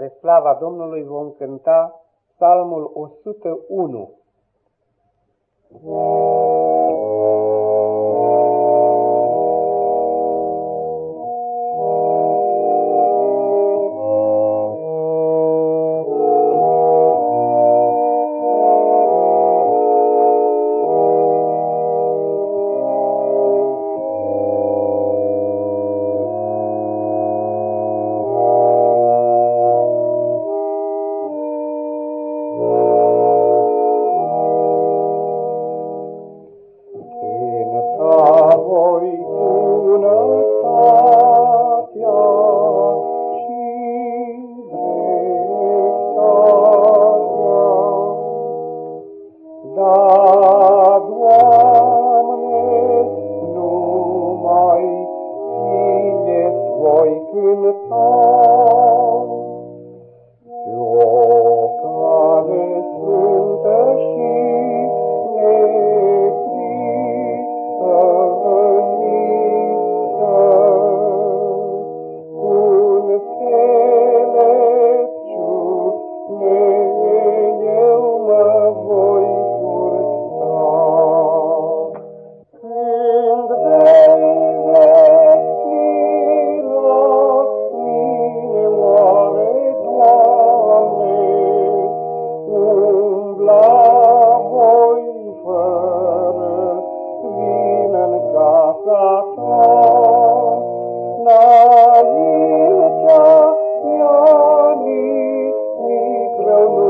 Spre slava Domnului vom cânta Psalmul 101. a Naicha, Nani, Mikromu.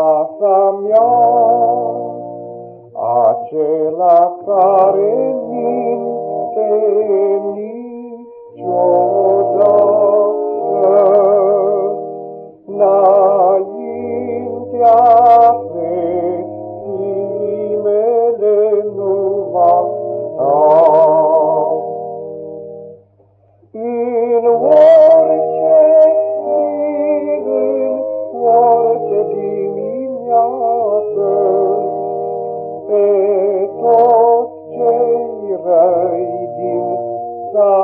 casa mea, acela care minte niciodată.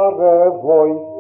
Herre, wo ist